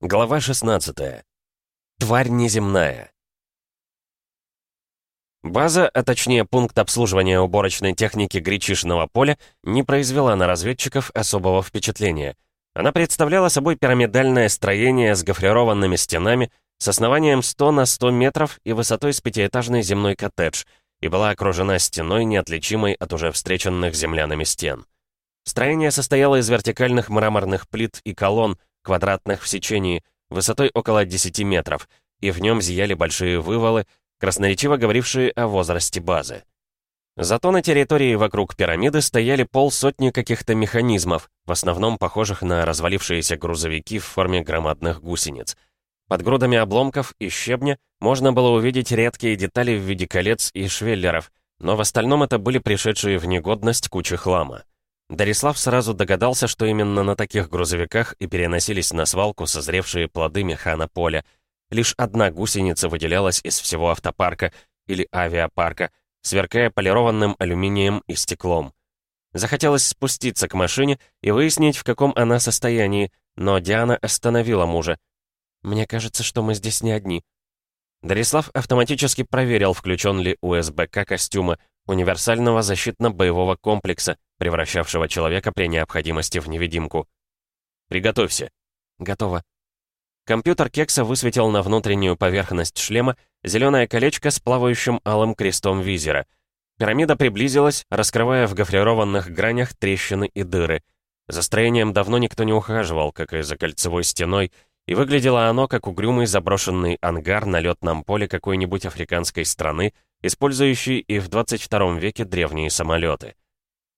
Глава 16. Тварь неземная. База, а точнее пункт обслуживания уборочной техники Гречишного поля, не произвела на разведчиков особого впечатления. Она представляла собой пирамидальное строение с гофрированными стенами, с основанием 100 на 100 метров и высотой с пятиэтажный земной коттедж, и была окружена стеной, неотличимой от уже встреченных землянами стен. Строение состояло из вертикальных мраморных плит и колонн, квадратных в сечении, высотой около 10 метров, и в нем зияли большие вывалы, красноречиво говорившие о возрасте базы. Зато на территории вокруг пирамиды стояли полсотни каких-то механизмов, в основном похожих на развалившиеся грузовики в форме громадных гусениц. Под грудами обломков и щебня можно было увидеть редкие детали в виде колец и швеллеров, но в остальном это были пришедшие в негодность кучи хлама. Дарислав сразу догадался, что именно на таких грузовиках и переносились на свалку созревшие плоды механа поля. Лишь одна гусеница выделялась из всего автопарка или авиапарка, сверкая полированным алюминием и стеклом. Захотелось спуститься к машине и выяснить, в каком она состоянии, но Диана остановила мужа. «Мне кажется, что мы здесь не одни». Дарислав автоматически проверил, включен ли УСБК костюма, универсального защитно-боевого комплекса, превращавшего человека при необходимости в невидимку. «Приготовься». «Готово». Компьютер Кекса высветил на внутреннюю поверхность шлема зеленое колечко с плавающим алым крестом визера. Пирамида приблизилась, раскрывая в гофрированных гранях трещины и дыры. За строением давно никто не ухаживал, как и за кольцевой стеной, и выглядело оно как угрюмый заброшенный ангар на летном поле какой-нибудь африканской страны, использующий и в 22 веке древние самолеты.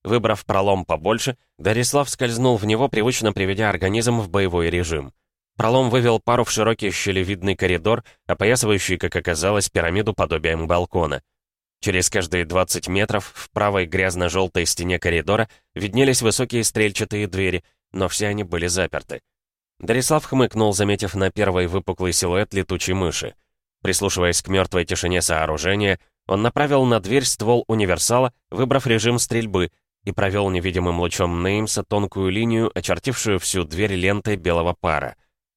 Выбрав пролом побольше, Дарислав скользнул в него, привычно приведя организм в боевой режим. Пролом вывел пару в широкий щелевидный коридор, опоясывающий, как оказалось, пирамиду подобием балкона. Через каждые 20 метров в правой грязно-желтой стене коридора виднелись высокие стрельчатые двери, но все они были заперты. Дарислав хмыкнул, заметив на первый выпуклый силуэт летучей мыши. Прислушиваясь к мертвой тишине сооружения, он направил на дверь ствол универсала, выбрав режим стрельбы, и провел невидимым лучом Неймса тонкую линию, очертившую всю дверь лентой белого пара.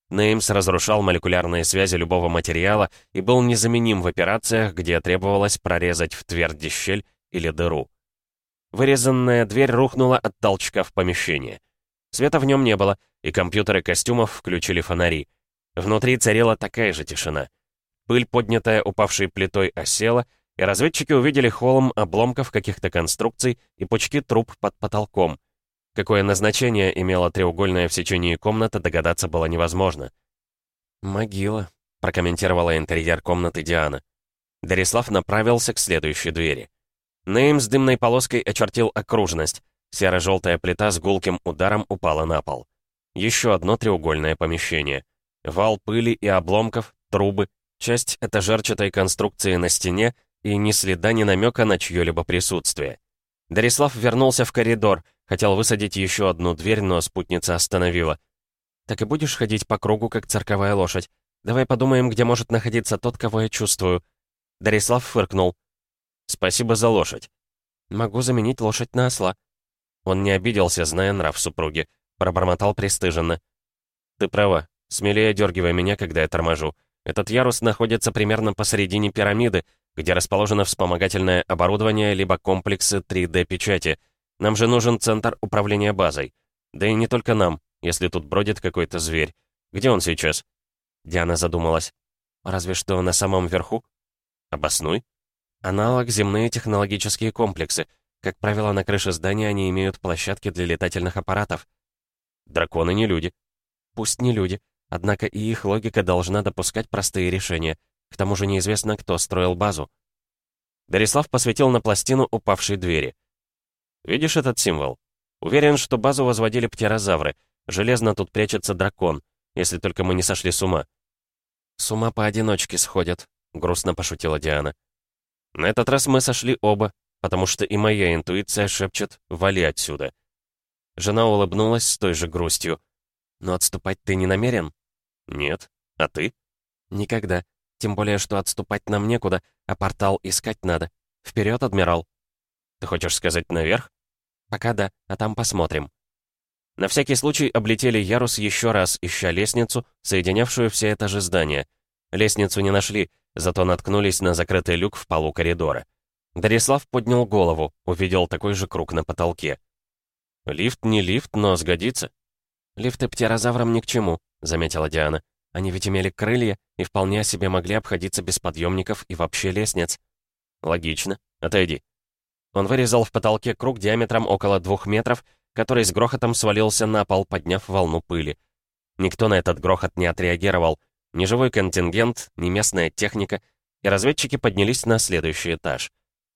Неймс разрушал молекулярные связи любого материала и был незаменим в операциях, где требовалось прорезать в тверди щель или дыру. Вырезанная дверь рухнула от толчка в помещение. Света в нем не было, и компьютеры костюмов включили фонари. Внутри царила такая же тишина. Пыль, поднятая упавшей плитой, осела, и разведчики увидели холм обломков каких-то конструкций и пучки труб под потолком. Какое назначение имела треугольная в сечении комната, догадаться было невозможно. «Могила», — прокомментировала интерьер комнаты Диана. Дарислав направился к следующей двери. Нейм с дымной полоской очертил окружность. Серо-желтая плита с гулким ударом упала на пол. Еще одно треугольное помещение. Вал пыли и обломков, трубы, часть этажерчатой конструкции на стене и ни следа, ни намека на чье-либо присутствие. Дарислав вернулся в коридор, хотел высадить еще одну дверь, но спутница остановила. «Так и будешь ходить по кругу, как цирковая лошадь. Давай подумаем, где может находиться тот, кого я чувствую». Дарислав фыркнул. «Спасибо за лошадь». «Могу заменить лошадь на осла». Он не обиделся, зная нрав супруги. Пробормотал пристыженно. «Ты права. Смелее дергивай меня, когда я торможу. Этот ярус находится примерно посередине пирамиды, где расположено вспомогательное оборудование либо комплексы 3D-печати. Нам же нужен центр управления базой. Да и не только нам, если тут бродит какой-то зверь. Где он сейчас?» Диана задумалась. «Разве что на самом верху?» «Обоснуй». Аналог земные технологические комплексы. Как правило, на крыше здания они имеют площадки для летательных аппаратов. Драконы не люди. Пусть не люди, однако и их логика должна допускать простые решения — к тому же неизвестно, кто строил базу. Дарислав посветил на пластину упавшей двери. «Видишь этот символ? Уверен, что базу возводили птерозавры. Железно тут прячется дракон, если только мы не сошли с ума». «С ума поодиночке сходят», — грустно пошутила Диана. «На этот раз мы сошли оба, потому что и моя интуиция шепчет «вали отсюда». Жена улыбнулась с той же грустью. «Но отступать ты не намерен?» «Нет. А ты?» «Никогда. Тем более, что отступать нам некуда, а портал искать надо. Вперед, адмирал!» «Ты хочешь сказать наверх?» «Пока да, а там посмотрим». На всякий случай облетели ярус еще раз, ища лестницу, соединявшую все этажи здания. Лестницу не нашли, зато наткнулись на закрытый люк в полу коридора. Дарислав поднял голову, увидел такой же круг на потолке. «Лифт не лифт, но сгодится». «Лифты птерозаврам ни к чему», — заметила Диана. «Они ведь имели крылья и вполне себе могли обходиться без подъемников и вообще лестниц». «Логично. Отойди». Он вырезал в потолке круг диаметром около двух метров, который с грохотом свалился на пол, подняв волну пыли. Никто на этот грохот не отреагировал. Ни живой контингент, ни местная техника. И разведчики поднялись на следующий этаж.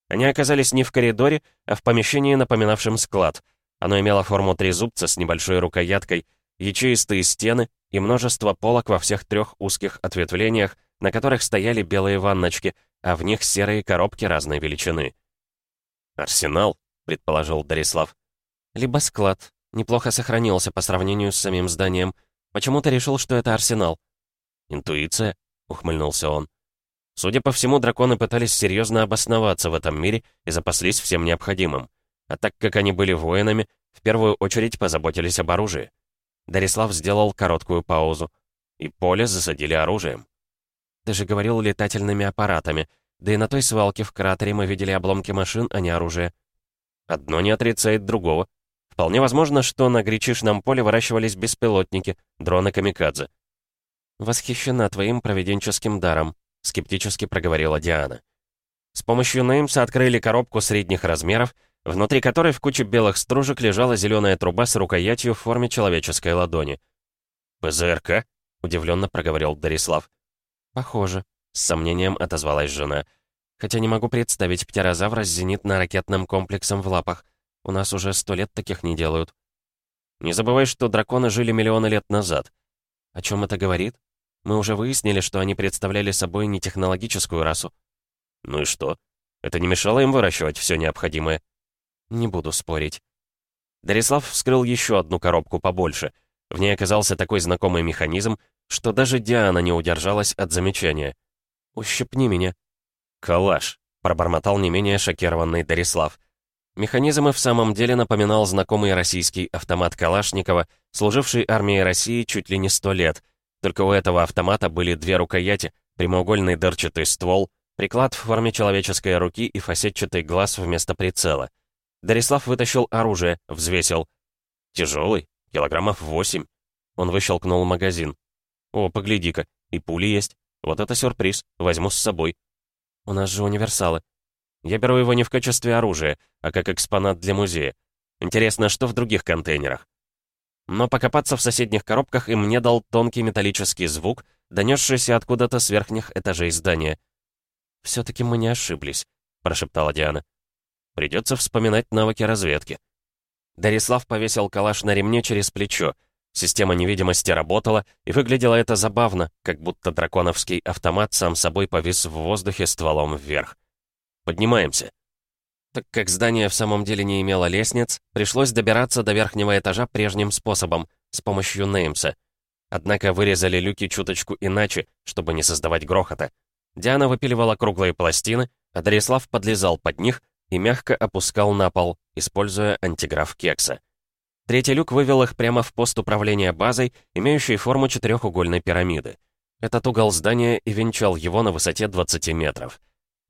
Они оказались не в коридоре, а в помещении, напоминавшем склад. Оно имело форму трезубца с небольшой рукояткой, ячеистые стены и множество полок во всех трех узких ответвлениях, на которых стояли белые ванночки, а в них серые коробки разной величины. «Арсенал», — предположил Дарислав. «Либо склад. Неплохо сохранился по сравнению с самим зданием. Почему ты решил, что это арсенал?» «Интуиция», — ухмыльнулся он. Судя по всему, драконы пытались серьезно обосноваться в этом мире и запаслись всем необходимым. А так как они были воинами, в первую очередь позаботились об оружии. Дарислав сделал короткую паузу. И поле засадили оружием. «Ты же говорил летательными аппаратами. Да и на той свалке в кратере мы видели обломки машин, а не оружие». «Одно не отрицает другого. Вполне возможно, что на гречишном поле выращивались беспилотники, дроны-камикадзе». «Восхищена твоим проведенческим даром», скептически проговорила Диана. С помощью Неймса открыли коробку средних размеров, внутри которой в куче белых стружек лежала зеленая труба с рукоятью в форме человеческой ладони. «ПЗРК?» — удивленно проговорил Дарислав. «Похоже», — с сомнением отозвалась жена. «Хотя не могу представить птерозавра с зенитно-ракетным комплексом в лапах. У нас уже сто лет таких не делают». «Не забывай, что драконы жили миллионы лет назад». «О чем это говорит?» Мы уже выяснили, что они представляли собой не технологическую расу. Ну и что? Это не мешало им выращивать все необходимое? Не буду спорить. Дарислав вскрыл еще одну коробку побольше. В ней оказался такой знакомый механизм, что даже Диана не удержалась от замечания. «Ущипни меня». «Калаш», — пробормотал не менее шокированный Дарислав. Механизм и в самом деле напоминал знакомый российский автомат Калашникова, служивший армии России чуть ли не сто лет — только у этого автомата были две рукояти, прямоугольный дырчатый ствол, приклад в форме человеческой руки и фасетчатый глаз вместо прицела. Дарислав вытащил оружие, взвесил. «Тяжелый, килограммов восемь». Он выщелкнул магазин. «О, погляди-ка, и пули есть. Вот это сюрприз, возьму с собой». «У нас же универсалы». «Я беру его не в качестве оружия, а как экспонат для музея. Интересно, что в других контейнерах?» но покопаться в соседних коробках им не дал тонкий металлический звук, донесшийся откуда-то с верхних этажей здания. «Все-таки мы не ошиблись», — прошептала Диана. «Придется вспоминать навыки разведки». Дарислав повесил калаш на ремне через плечо. Система невидимости работала, и выглядело это забавно, как будто драконовский автомат сам собой повис в воздухе стволом вверх. «Поднимаемся». Так как здание в самом деле не имело лестниц, пришлось добираться до верхнего этажа прежним способом, с помощью Неймса. Однако вырезали люки чуточку иначе, чтобы не создавать грохота. Диана выпиливала круглые пластины, а Дарислав подлезал под них и мягко опускал на пол, используя антиграф кекса. Третий люк вывел их прямо в пост управления базой, имеющей форму четырехугольной пирамиды. Этот угол здания и венчал его на высоте 20 метров.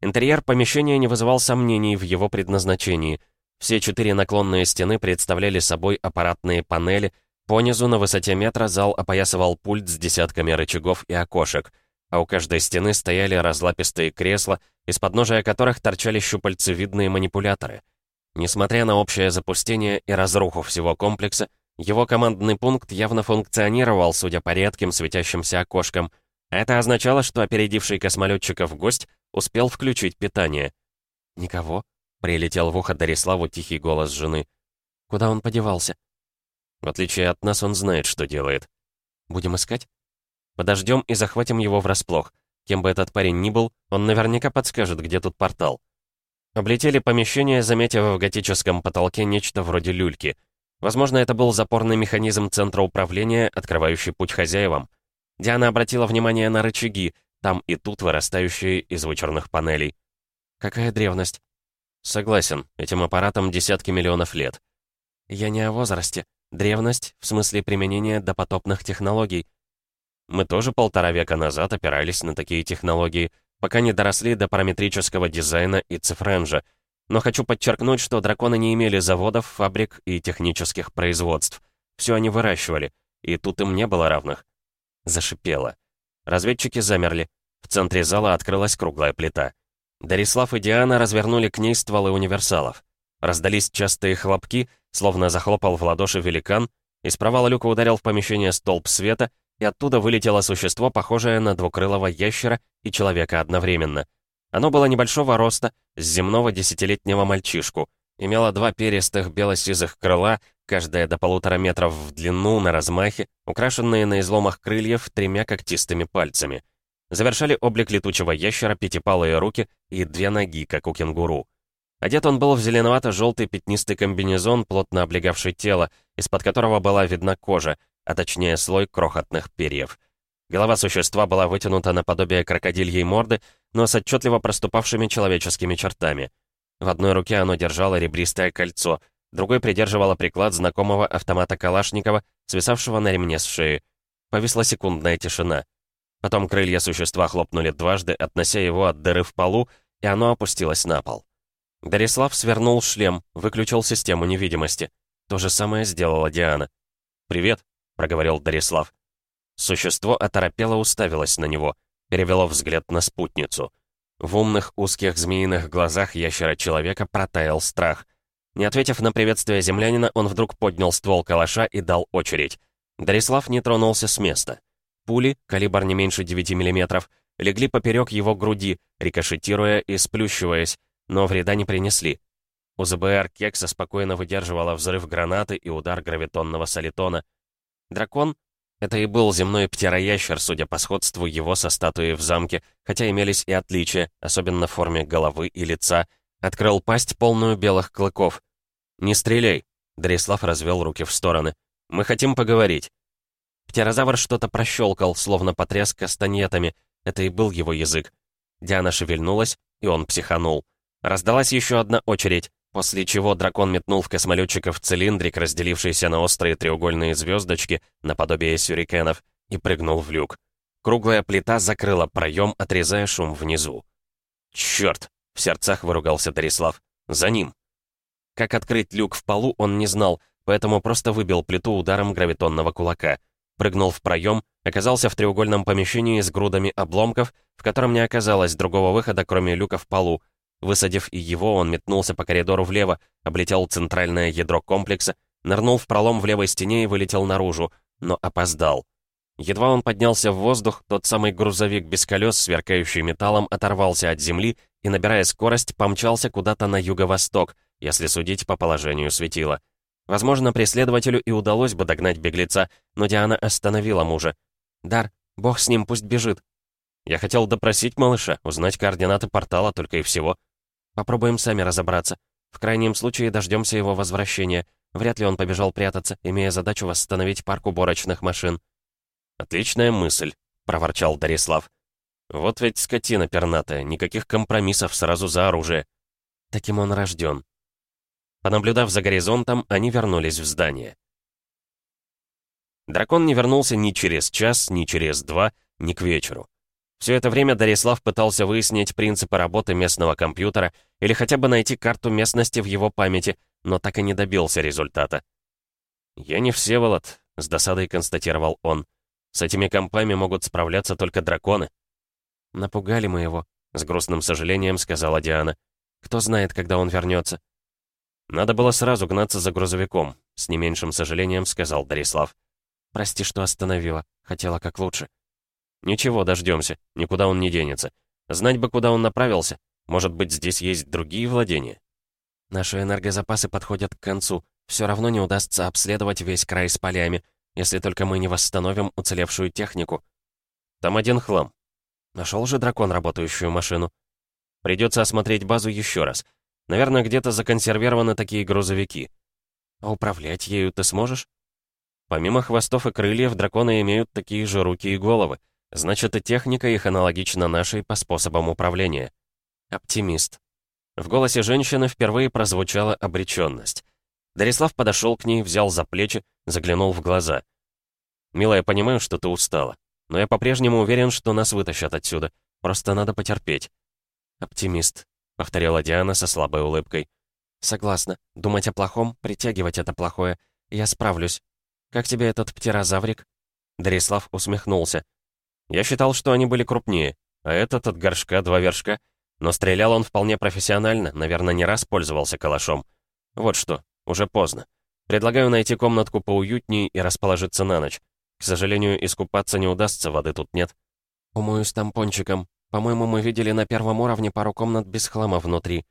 Интерьер помещения не вызывал сомнений в его предназначении. Все четыре наклонные стены представляли собой аппаратные панели, понизу на высоте метра зал опоясывал пульт с десятками рычагов и окошек, а у каждой стены стояли разлапистые кресла, из подножия которых торчали щупальцевидные манипуляторы. Несмотря на общее запустение и разруху всего комплекса, его командный пункт явно функционировал, судя по редким светящимся окошкам. Это означало, что опередивший космолетчиков гость Успел включить питание. «Никого?» — прилетел в ухо Дариславу тихий голос жены. «Куда он подевался?» «В отличие от нас, он знает, что делает. Будем искать?» «Подождем и захватим его врасплох. Кем бы этот парень ни был, он наверняка подскажет, где тут портал». Облетели помещение, заметив в готическом потолке нечто вроде люльки. Возможно, это был запорный механизм центра управления, открывающий путь хозяевам. Диана обратила внимание на рычаги, там и тут вырастающие из вычурных панелей. Какая древность? Согласен, этим аппаратам десятки миллионов лет. Я не о возрасте. Древность, в смысле применения допотопных технологий. Мы тоже полтора века назад опирались на такие технологии, пока не доросли до параметрического дизайна и цифренжа. Но хочу подчеркнуть, что драконы не имели заводов, фабрик и технических производств. Все они выращивали, и тут им не было равных. Зашипело. Разведчики замерли. В центре зала открылась круглая плита. Дарислав и Диана развернули к ней стволы универсалов. Раздались частые хлопки, словно захлопал в ладоши великан, из провала люка ударил в помещение столб света, и оттуда вылетело существо, похожее на двукрылого ящера и человека одновременно. Оно было небольшого роста, с земного десятилетнего мальчишку, имело два перистых бело-сизых крыла, каждое до полутора метров в длину на размахе, украшенные на изломах крыльев тремя когтистыми пальцами. Завершали облик летучего ящера пятипалые руки и две ноги, как у кенгуру. Одет он был в зеленовато-желтый пятнистый комбинезон, плотно облегавший тело, из-под которого была видна кожа, а точнее слой крохотных перьев. Голова существа была вытянута наподобие крокодильей морды, но с отчетливо проступавшими человеческими чертами. В одной руке оно держало ребристое кольцо, другой придерживало приклад знакомого автомата Калашникова, свисавшего на ремне с шеи. Повисла секундная тишина. Потом крылья существа хлопнули дважды, относя его от дыры в полу, и оно опустилось на пол. Дарислав свернул шлем, выключил систему невидимости. То же самое сделала Диана. «Привет», проговорил Дарислав. Существо оторопело уставилось на него, перевело взгляд на спутницу. В умных узких змеиных глазах ящера-человека протаял страх. Не ответив на приветствие землянина, он вдруг поднял ствол калаша и дал очередь. Дарислав не тронулся с места. Пули, калибр не меньше 9 мм, легли поперек его груди, рикошетируя и сплющиваясь, но вреда не принесли. УЗБР Кекса спокойно выдерживала взрыв гранаты и удар гравитонного солитона — Дракон — это и был земной птероящер, судя по сходству его со статуей в замке, хотя имелись и отличия, особенно в форме головы и лица. Открыл пасть, полную белых клыков. «Не стреляй!» — Дарислав развел руки в стороны. «Мы хотим поговорить». Птерозавр что-то прощелкал, словно потряс кастаньетами. Это и был его язык. Диана шевельнулась, и он психанул. Раздалась еще одна очередь. После чего дракон метнул в космолетчиков цилиндрик, разделившийся на острые треугольные звездочки, наподобие сюрикенов, и прыгнул в люк. Круглая плита закрыла проем, отрезая шум внизу. «Черт!» — в сердцах выругался Дарислав. «За ним!» Как открыть люк в полу, он не знал, поэтому просто выбил плиту ударом гравитонного кулака. Прыгнул в проем, оказался в треугольном помещении с грудами обломков, в котором не оказалось другого выхода, кроме люка в полу, Высадив и его, он метнулся по коридору влево, облетел центральное ядро комплекса, нырнул в пролом в левой стене и вылетел наружу, но опоздал. Едва он поднялся в воздух, тот самый грузовик без колес, сверкающий металлом, оторвался от земли и, набирая скорость, помчался куда-то на юго-восток, если судить по положению светила. Возможно, преследователю и удалось бы догнать беглеца, но Диана остановила мужа. «Дар, бог с ним, пусть бежит». «Я хотел допросить малыша, узнать координаты портала только и всего». Попробуем сами разобраться. В крайнем случае дождемся его возвращения. Вряд ли он побежал прятаться, имея задачу восстановить парк уборочных машин. «Отличная мысль», — проворчал Дарислав. «Вот ведь скотина пернатая, никаких компромиссов сразу за оружие». Таким он рожден. Понаблюдав за горизонтом, они вернулись в здание. Дракон не вернулся ни через час, ни через два, ни к вечеру. Все это время Дарислав пытался выяснить принципы работы местного компьютера или хотя бы найти карту местности в его памяти, но так и не добился результата. «Я не Всеволод», — с досадой констатировал он. «С этими компами могут справляться только драконы». «Напугали мы его», — с грустным сожалением сказала Диана. «Кто знает, когда он вернется?» «Надо было сразу гнаться за грузовиком», — с не меньшим сожалением сказал Дарислав. «Прости, что остановила. Хотела как лучше». «Ничего, дождемся. Никуда он не денется. Знать бы, куда он направился. Может быть, здесь есть другие владения?» «Наши энергозапасы подходят к концу. Все равно не удастся обследовать весь край с полями, если только мы не восстановим уцелевшую технику. Там один хлам. Нашел же дракон работающую машину. Придется осмотреть базу еще раз. Наверное, где-то законсервированы такие грузовики. А управлять ею ты сможешь? Помимо хвостов и крыльев, драконы имеют такие же руки и головы. Значит, и техника их аналогична нашей по способам управления. Оптимист. В голосе женщины впервые прозвучала обреченность. Дарислав подошел к ней, взял за плечи, заглянул в глаза. «Милая, понимаю, что ты устала, но я по-прежнему уверен, что нас вытащат отсюда. Просто надо потерпеть». «Оптимист», — повторила Диана со слабой улыбкой. «Согласна. Думать о плохом, притягивать это плохое. Я справлюсь. Как тебе этот птерозаврик?» Дарислав усмехнулся. «Я считал, что они были крупнее, а этот от горшка два вершка. Но стрелял он вполне профессионально, наверное, не раз пользовался калашом. Вот что, уже поздно. Предлагаю найти комнатку поуютнее и расположиться на ночь. К сожалению, искупаться не удастся, воды тут нет. Умоюсь тампончиком. По-моему, мы видели на первом уровне пару комнат без хлама внутри.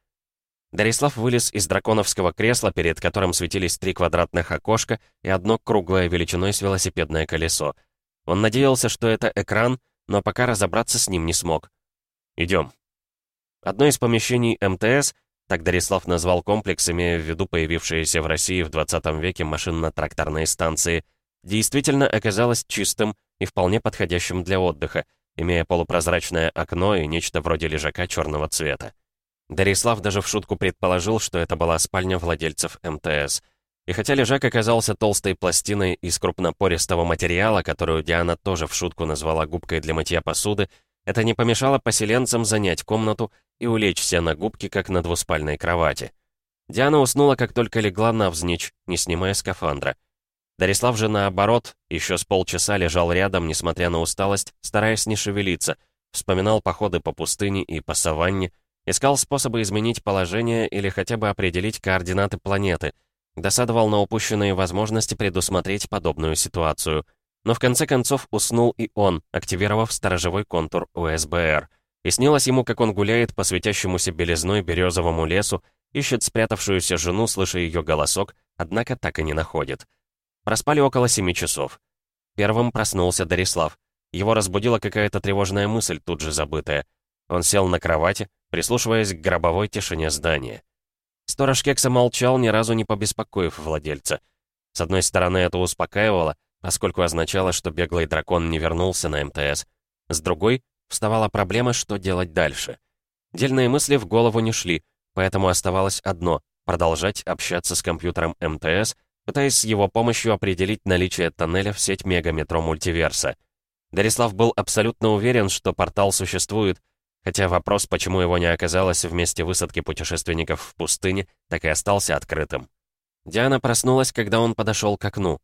Дарислав вылез из драконовского кресла, перед которым светились три квадратных окошка и одно круглое величиной с велосипедное колесо. Он надеялся, что это экран, но пока разобраться с ним не смог. «Идем». Одно из помещений МТС — так Дарислав назвал комплекс, имея в виду появившиеся в России в 20 веке машинно-тракторные станции, действительно оказалось чистым и вполне подходящим для отдыха, имея полупрозрачное окно и нечто вроде лежака черного цвета. Дарислав даже в шутку предположил, что это была спальня владельцев МТС. И хотя лежак оказался толстой пластиной из крупнопористого материала, которую Диана тоже в шутку назвала губкой для мытья посуды, это не помешало поселенцам занять комнату и улечься на губке, как на двуспальной кровати. Диана уснула, как только легла навзничь, не снимая скафандра. Дарислав же, наоборот, еще с полчаса лежал рядом, несмотря на усталость, стараясь не шевелиться, вспоминал походы по пустыне и по саванне, искал способы изменить положение или хотя бы определить координаты планеты, досадовал на упущенные возможности предусмотреть подобную ситуацию. Но в конце концов уснул и он, активировав сторожевой контур УСБР. И снилось ему, как он гуляет по светящемуся белизной березовому лесу, ищет спрятавшуюся жену, слыша ее голосок, однако так и не находит. Проспали около семи часов. Первым проснулся Дарислав. Его разбудила какая-то тревожная мысль, тут же забытая. Он сел на кровати, прислушиваясь к гробовой тишине здания. Сторож Кекса молчал, ни разу не побеспокоив владельца. С одной стороны, это успокаивало, поскольку означало, что беглый дракон не вернулся на МТС. С другой, вставала проблема, что делать дальше. Дельные мысли в голову не шли, поэтому оставалось одно — продолжать общаться с компьютером МТС, пытаясь с его помощью определить наличие тоннеля в сеть мегаметро мультиверса. Дарислав был абсолютно уверен, что портал существует, хотя вопрос, почему его не оказалось в месте высадки путешественников в пустыне, так и остался открытым. Диана проснулась, когда он подошел к окну.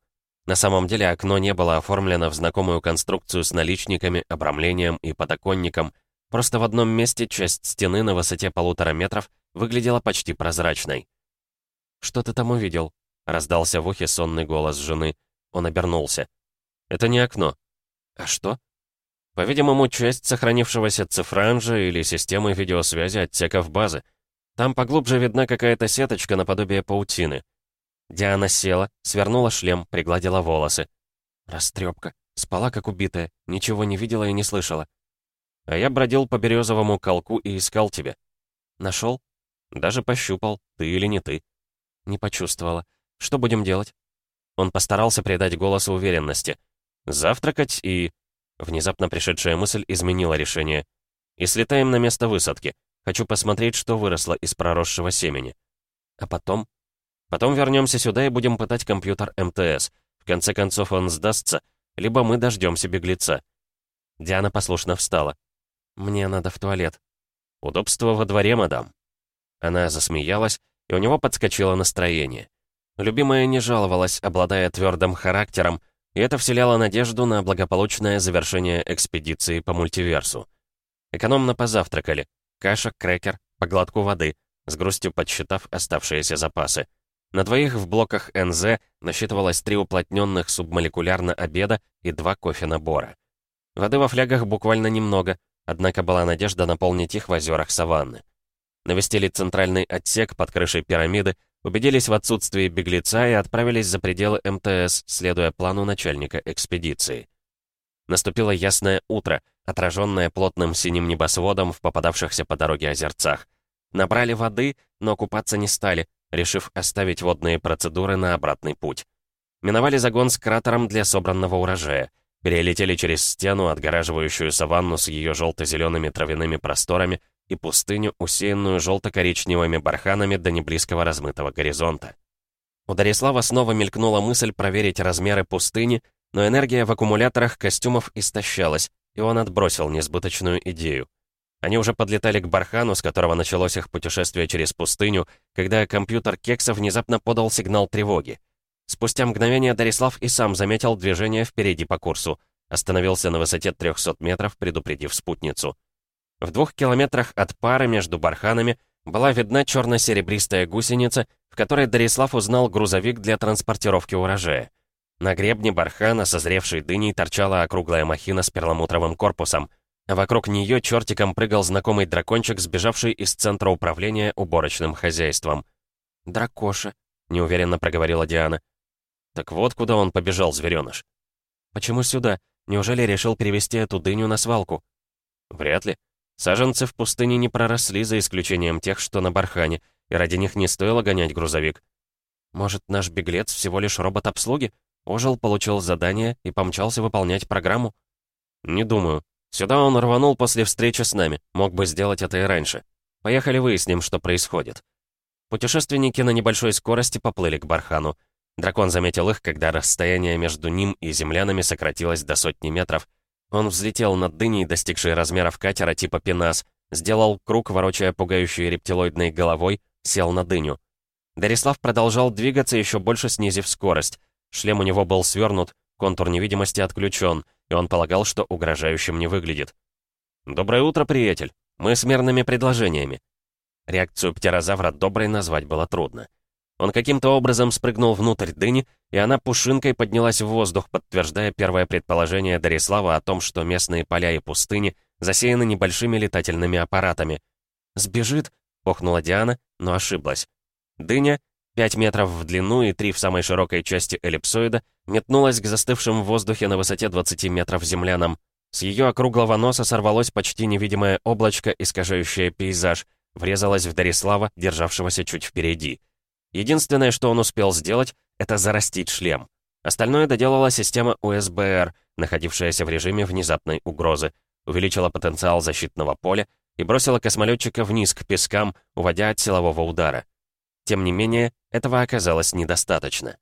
На самом деле окно не было оформлено в знакомую конструкцию с наличниками, обрамлением и подоконником. Просто в одном месте часть стены на высоте полутора метров выглядела почти прозрачной. «Что ты там увидел?» — раздался в ухе сонный голос жены. Он обернулся. «Это не окно». «А что?» «По-видимому, часть сохранившегося цифранжа или системы видеосвязи отсеков базы. Там поглубже видна какая-то сеточка наподобие паутины. Диана села, свернула шлем, пригладила волосы. Растрепка. Спала, как убитая, ничего не видела и не слышала. А я бродил по березовому колку и искал тебя. Нашел? Даже пощупал, ты или не ты. Не почувствовала. Что будем делать? Он постарался придать голосу уверенности. Завтракать и... Внезапно пришедшая мысль изменила решение. И слетаем на место высадки. Хочу посмотреть, что выросло из проросшего семени. А потом Потом вернемся сюда и будем пытать компьютер МТС. В конце концов он сдастся, либо мы дождемся беглеца. Диана послушно встала. «Мне надо в туалет». «Удобство во дворе, мадам». Она засмеялась, и у него подскочило настроение. Любимая не жаловалась, обладая твердым характером, и это вселяло надежду на благополучное завершение экспедиции по мультиверсу. Экономно позавтракали. Каша, крекер, по глотку воды, с грустью подсчитав оставшиеся запасы. На двоих в блоках НЗ насчитывалось три уплотненных субмолекулярно обеда и два кофе-набора. Воды во флягах буквально немного, однако была надежда наполнить их в озерах саванны. Навестили центральный отсек под крышей пирамиды, убедились в отсутствии беглеца и отправились за пределы МТС, следуя плану начальника экспедиции. Наступило ясное утро, отраженное плотным синим небосводом в попадавшихся по дороге озерцах. Набрали воды, но купаться не стали, решив оставить водные процедуры на обратный путь. Миновали загон с кратером для собранного урожая. Перелетели через стену, отгораживающую саванну с ее желто-зелеными травяными просторами и пустыню, усеянную желто-коричневыми барханами до неблизкого размытого горизонта. У Дарислава снова мелькнула мысль проверить размеры пустыни, но энергия в аккумуляторах костюмов истощалась, и он отбросил несбыточную идею. Они уже подлетали к бархану, с которого началось их путешествие через пустыню, когда компьютер Кекса внезапно подал сигнал тревоги. Спустя мгновение Дарислав и сам заметил движение впереди по курсу. Остановился на высоте 300 метров, предупредив спутницу. В двух километрах от пары между барханами была видна черно-серебристая гусеница, в которой Дарислав узнал грузовик для транспортировки урожая. На гребне бархана, созревшей дыней, торчала округлая махина с перламутровым корпусом — Вокруг нее чертиком прыгал знакомый дракончик, сбежавший из центра управления уборочным хозяйством. «Дракоша», — неуверенно проговорила Диана. «Так вот куда он побежал, зверёныш». «Почему сюда? Неужели решил перевести эту дыню на свалку?» «Вряд ли. Саженцы в пустыне не проросли, за исключением тех, что на бархане, и ради них не стоило гонять грузовик. Может, наш беглец всего лишь робот обслуги? Ожил, получил задание и помчался выполнять программу?» «Не думаю. Сюда он рванул после встречи с нами, мог бы сделать это и раньше. Поехали выясним, что происходит. Путешественники на небольшой скорости поплыли к бархану. Дракон заметил их, когда расстояние между ним и землянами сократилось до сотни метров. Он взлетел над дыней, достигшей размеров катера типа пенас, сделал круг, ворочая пугающей рептилоидной головой, сел на дыню. Дарислав продолжал двигаться, еще больше снизив скорость. Шлем у него был свернут, контур невидимости отключен — и он полагал, что угрожающим не выглядит. «Доброе утро, приятель. Мы с мирными предложениями». Реакцию птерозавра доброй назвать было трудно. Он каким-то образом спрыгнул внутрь дыни, и она пушинкой поднялась в воздух, подтверждая первое предположение Дарислава о том, что местные поля и пустыни засеяны небольшими летательными аппаратами. «Сбежит?» — охнула Диана, но ошиблась. Дыня, 5 метров в длину и 3 в самой широкой части эллипсоида, метнулась к застывшим в воздухе на высоте 20 метров землянам. С ее округлого носа сорвалось почти невидимое облачко, искажающее пейзаж, врезалось в Дарислава, державшегося чуть впереди. Единственное, что он успел сделать, это зарастить шлем. Остальное доделала система УСБР, находившаяся в режиме внезапной угрозы, увеличила потенциал защитного поля и бросила космолетчика вниз к пескам, уводя от силового удара. Тем не менее, этого оказалось недостаточно.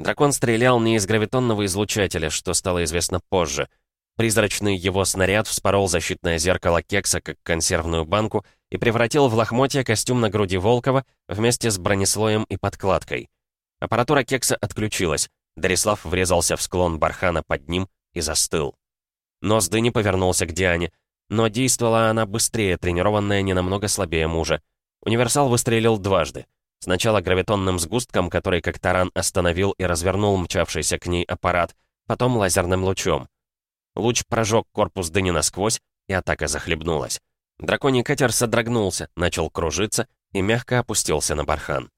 Дракон стрелял не из гравитонного излучателя, что стало известно позже. Призрачный его снаряд вспорол защитное зеркало Кекса как консервную банку и превратил в лохмотья костюм на груди Волкова вместе с бронеслоем и подкладкой. Аппаратура Кекса отключилась. Дарислав врезался в склон бархана под ним и застыл. Нос Дыни повернулся к Диане, но действовала она быстрее, тренированная не намного слабее мужа. Универсал выстрелил дважды. Сначала гравитонным сгустком, который как таран остановил и развернул мчавшийся к ней аппарат, потом лазерным лучом. Луч прожег корпус дыни насквозь, и атака захлебнулась. Драконий катер содрогнулся, начал кружиться и мягко опустился на бархан.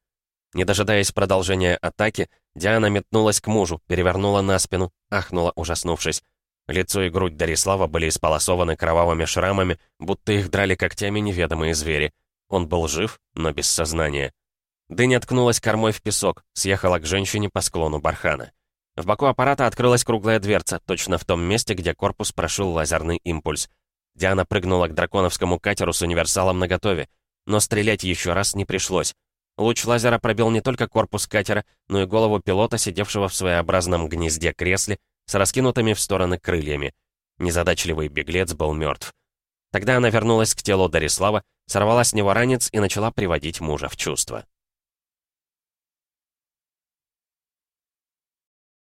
Не дожидаясь продолжения атаки, Диана метнулась к мужу, перевернула на спину, ахнула, ужаснувшись. Лицо и грудь Дарислава были исполосованы кровавыми шрамами, будто их драли когтями неведомые звери. Он был жив, но без сознания. Дыня ткнулась кормой в песок, съехала к женщине по склону бархана. В боку аппарата открылась круглая дверца, точно в том месте, где корпус прошил лазерный импульс. Диана прыгнула к драконовскому катеру с универсалом наготове, но стрелять еще раз не пришлось. Луч лазера пробил не только корпус катера, но и голову пилота, сидевшего в своеобразном гнезде кресле, с раскинутыми в стороны крыльями. Незадачливый беглец был мертв. Тогда она вернулась к телу Дарислава, сорвала с него ранец и начала приводить мужа в чувство.